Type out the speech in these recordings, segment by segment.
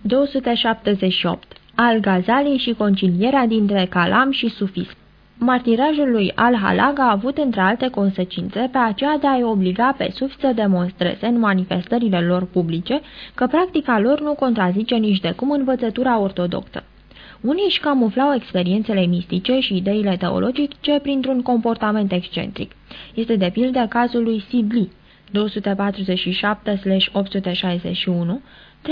278. Al-Ghazali și concilierea dintre calam și sufism Martirajul lui Al-Halag a avut între alte consecințe pe aceea de a-i obliga pe sufi să demonstreze în manifestările lor publice că practica lor nu contrazice nici de cum învățătura ortodoxă. Unii își camuflau experiențele mistice și ideile teologice printr-un comportament excentric. Este de pildă cazul lui Sibli, 247-861, 334-945,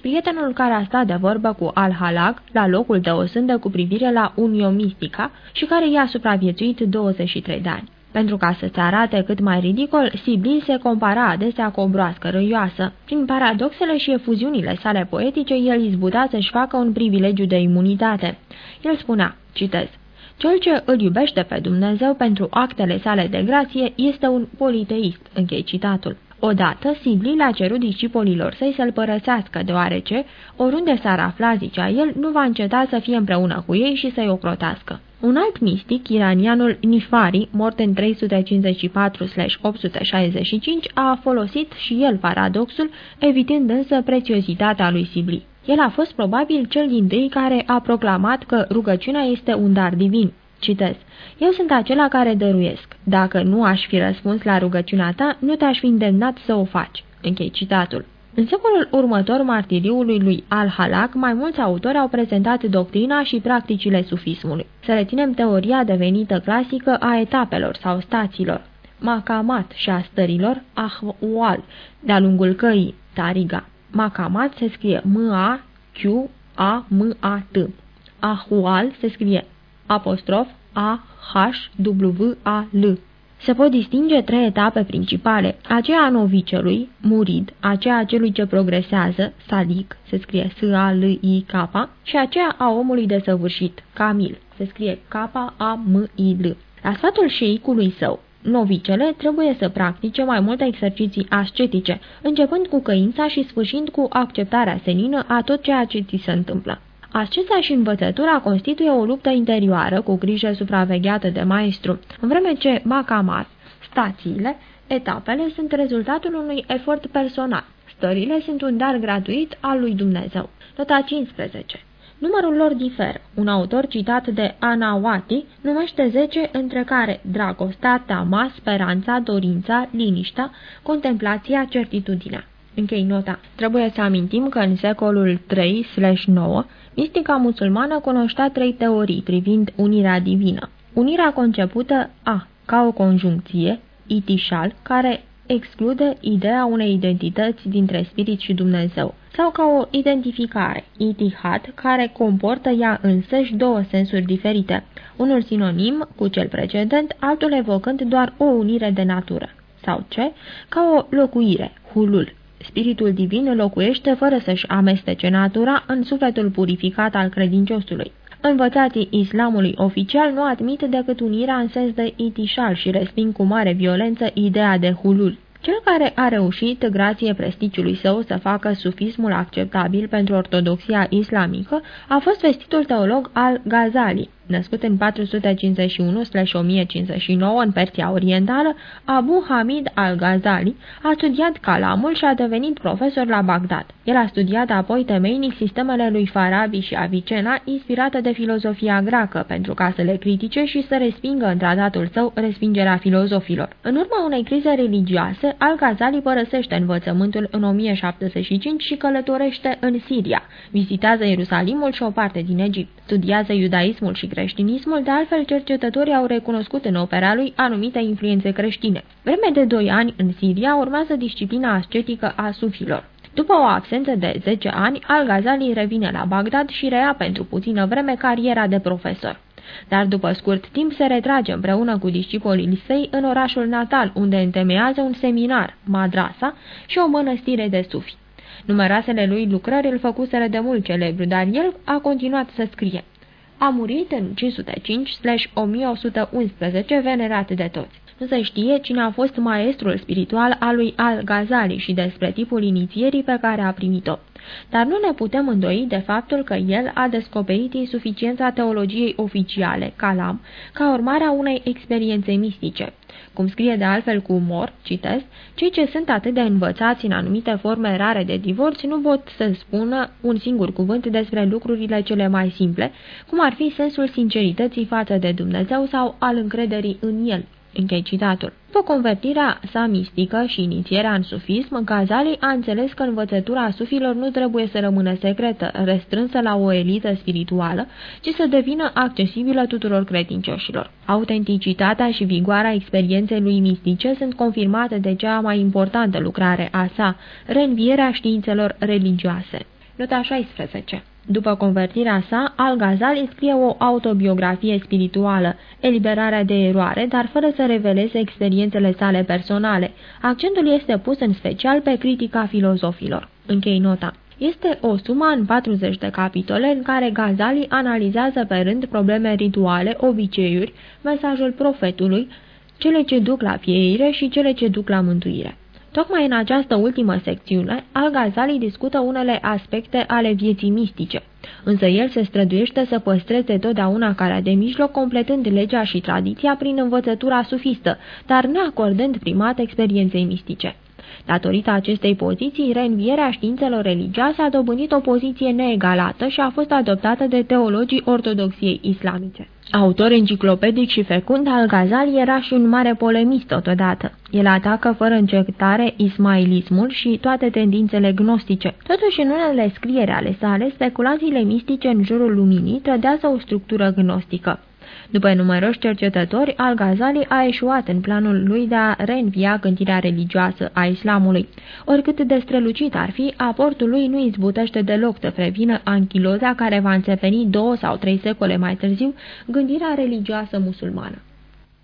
prietenul care a stat de vorbă cu Al-Halag la locul de o sândă cu privire la Unio Mistica și care i-a supraviețuit 23 de ani. Pentru ca să se arate cât mai ridicol, Sibyl se compara adesea cu o broască răioasă. Prin paradoxele și efuziunile sale poetice, el izbuta să-și facă un privilegiu de imunitate. El spunea, citez, cel ce îl iubește pe Dumnezeu pentru actele sale de grație este un politeist, închei citatul. Odată, Sibli a cerut discipolilor săi să-l părăsească, deoarece, oriunde s-ar afla, zicea el, nu va înceta să fie împreună cu ei și să-i ocrotească. Un alt mistic, iranianul Nifari, mort în 354-865, a folosit și el paradoxul, evitând însă prețiozitatea lui Sibli. El a fost probabil cel din tâi care a proclamat că rugăciunea este un dar divin. Citez. Eu sunt acela care dăruiesc. Dacă nu aș fi răspuns la rugăciunea ta, nu te-aș fi îndemnat să o faci. Închei citatul. În secolul următor martiriului lui Al-Halak, mai mulți autori au prezentat doctrina și practicile sufismului. Să reținem teoria devenită clasică a etapelor sau stațiilor, Makamat și a stărilor, Ahwal, de-a lungul căii, Tariga. Makamat se scrie M-A-Q-A-M-A-T. Ahwal se scrie apostrof A-H-W-A-L. Se pot distinge trei etape principale, aceea a novicelui, murid, aceea a celui ce progresează, sadic, se scrie S-A-L-I-K, și aceea a omului desăvârșit, Camil, se scrie K-A-M-I-L. La sfatul șeicului său, novicele trebuie să practice mai multe exerciții ascetice, începând cu căința și sfârșind cu acceptarea senină a tot ceea ce ți se întâmplă. Asceța și învățătura constituie o luptă interioară cu grijă supravegheată de maestru, în vreme ce Macamat, stațiile, etapele sunt rezultatul unui efort personal. Stările sunt un dar gratuit al lui Dumnezeu. Nota 15. Numărul lor diferă. Un autor citat de Anawati numește 10, între care dragostea, teama, speranța, dorința, liniștea, contemplația, certitudinea. Închei nota. Trebuie să amintim că în secolul 3-9 Mistica musulmană cunoștea trei teorii privind unirea divină. Unirea concepută A. ca o conjuncție, itișal, care exclude ideea unei identități dintre spirit și Dumnezeu, sau ca o identificare, itihad, care comportă ea însăși două sensuri diferite, unul sinonim cu cel precedent, altul evocând doar o unire de natură, sau ce, ca o locuire, hulul, Spiritul divin locuiește fără să-și amestece natura în sufletul purificat al credinciosului. Învățații islamului oficial nu admit decât unirea în sens de itișal și resping cu mare violență ideea de hulul. Cel care a reușit, grație presticiului său, să facă sufismul acceptabil pentru ortodoxia islamică, a fost vestitul teolog al Ghazali, Născut în 451-1059 în Persia Orientală, Abu Hamid al-Ghazali a studiat calamul și a devenit profesor la Bagdad. El a studiat apoi temeinic sistemele lui Farabi și Avicena, inspirată de filozofia greacă, pentru ca să le critique și să respingă în tratatul său respingerea filozofilor. În urma unei crize religioase, al-Ghazali părăsește învățământul în 1075 și călătorește în Siria. Vizitează Ierusalimul și o parte din Egipt. Studiază iudaismul și creștinismul, de altfel cercetătorii au recunoscut în opera lui anumite influențe creștine. Vreme de doi ani, în Siria, urmează disciplina ascetică a sufilor. După o absență de 10 ani, Al-Ghazali revine la Bagdad și reia pentru puțină vreme cariera de profesor. Dar după scurt timp se retrage împreună cu discipolii săi în orașul natal, unde întemeiază un seminar, madrasa, și o mănăstire de sufi. Numeroasele lui lucrări îl făcuseră de mult celebru, dar el a continuat să scrie. A murit în 505-1111, venerat de toți. Nu se știe cine a fost maestrul spiritual al lui Al-Ghazali și despre tipul inițierii pe care a primit-o. Dar nu ne putem îndoi de faptul că el a descoperit insuficiența teologiei oficiale, calam, ca urmare a unei experiențe mistice. Cum scrie de altfel cu umor, citesc, cei ce sunt atât de învățați în anumite forme rare de divorț nu pot să spună un singur cuvânt despre lucrurile cele mai simple, cum ar fi sensul sincerității față de Dumnezeu sau al încrederii în El. Închei citatul. După convertirea sa mistică și inițierea în sufism, Ghazali a înțeles că învățătura sufilor nu trebuie să rămână secretă, restrânsă la o elită spirituală, ci să devină accesibilă tuturor credincioșilor. Autenticitatea și vigoarea experienței lui mistice sunt confirmate de cea mai importantă lucrare a sa, reînvierea științelor religioase. Nota 16 după convertirea sa, Al-Ghazali scrie o autobiografie spirituală, Eliberarea de eroare, dar fără să reveleze experiențele sale personale. Accentul este pus în special pe critica filozofilor. Închei nota. Este o sumă în 40 de capitole în care Ghazali analizează pe rând probleme rituale, obiceiuri, mesajul profetului, cele ce duc la fieire și cele ce duc la mântuire. Tocmai în această ultimă secțiune, Al-Ghazali discută unele aspecte ale vieții mistice, însă el se străduiește să păstreze totdeauna calea de mijloc, completând legea și tradiția prin învățătura sufistă, dar neacordând primat experienței mistice. Datorită acestei poziții, reînvierea științelor religioase a dobândit o poziție neegalată și a fost adoptată de teologii ortodoxiei islamice. Autor enciclopedic și fecund, Al-Ghazali era și un mare polemist totodată. El atacă fără încetare ismailismul și toate tendințele gnostice. Totuși, în unele scriere ale sale, speculațiile mistice în jurul luminii trădează o structură gnostică. După numeroși cercetători, Al-Ghazali a eșuat în planul lui de a reînvia gândirea religioasă a islamului. Oricât de strălucit ar fi, aportul lui nu izbutește deloc să prevină anchiloza care va înțepeni două sau trei secole mai târziu gândirea religioasă musulmană.